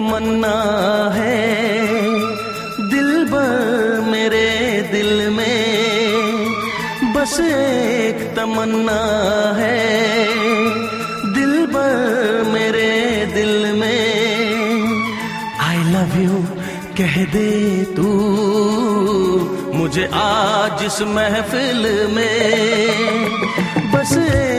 तमन्ना है। दिल भर मेरे दिल में बस एक तमन्ना है। दिल भर मेरे दिल में आई लव यू कह दे तू। मुझे आज इस महफिल में बस एक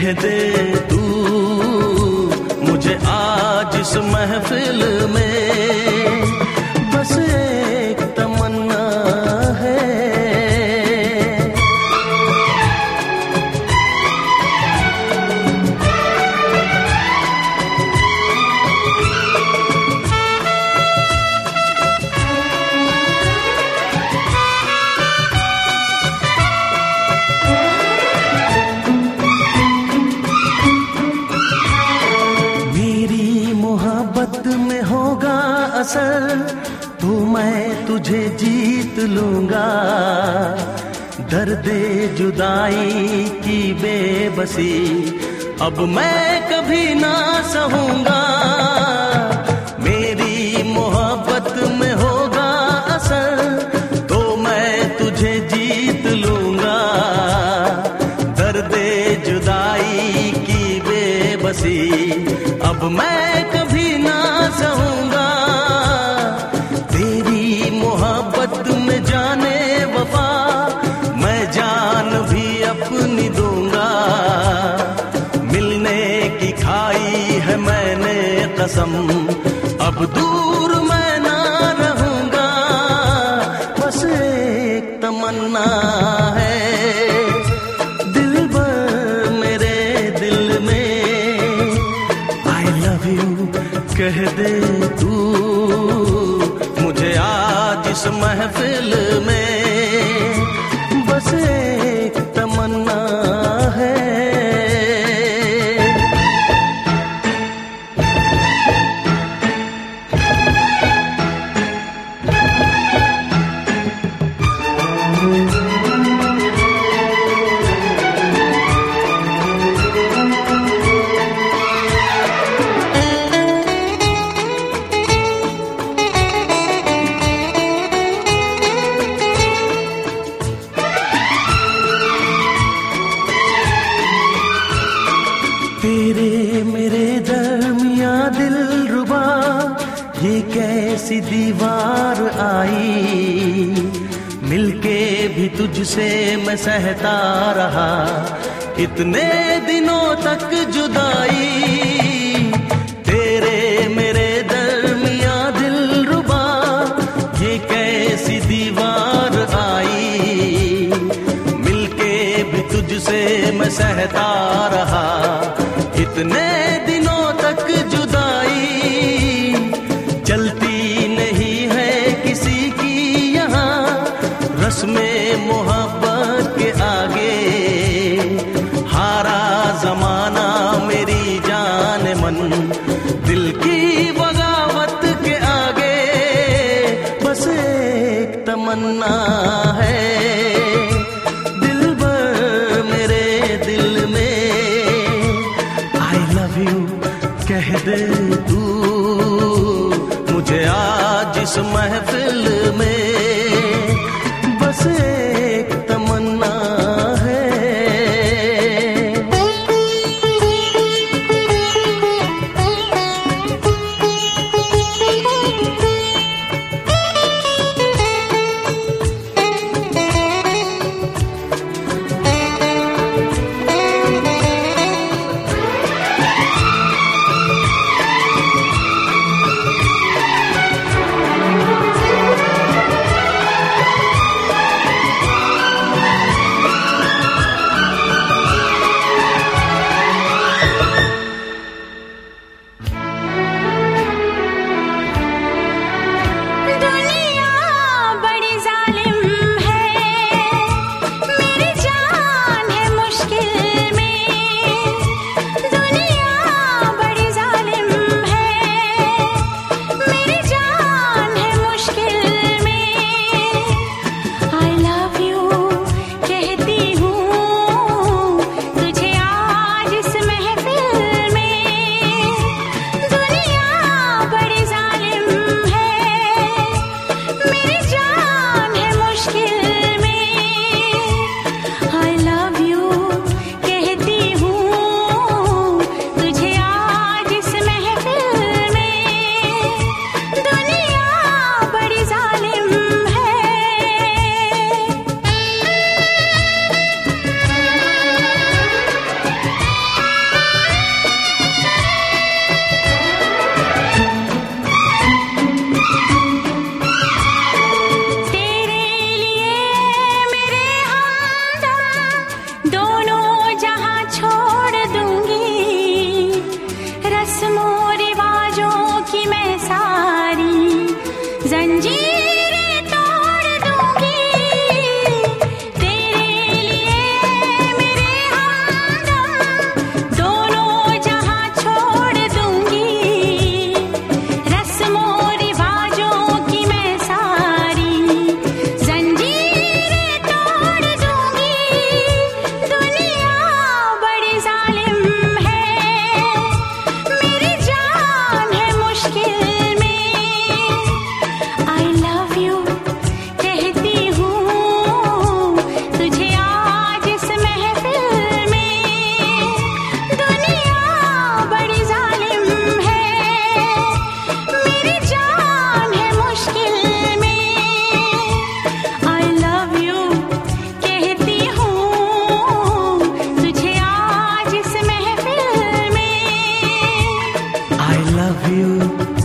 कह दे तू मुझे आज इस महफिल में असर तो मैं तुझे जीत लूँगा। दर्द जुदाई की बेबसी, अब मैं कभी ना सहूँगा। मेरी मोहब्बत में होगा असर तो मैं तुझे जीत लूँगा। दर्द जुदाई की बेबसी, अब मैं दूर मैं ना रहूँगा। बस एक तमन्ना है। दिल भर मेरे दिल में। आई लव यू कह दे। तेरे मेरे दरमिया दिल रुबा, ये कैसी दीवार आई? मिलके भी तुझसे मैं सहता रहा, इतने दिनों तक जुदाई। तेरे मेरे दरमिया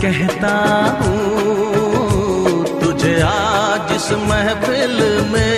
कहता हूँ तुझे आज इस महफिल में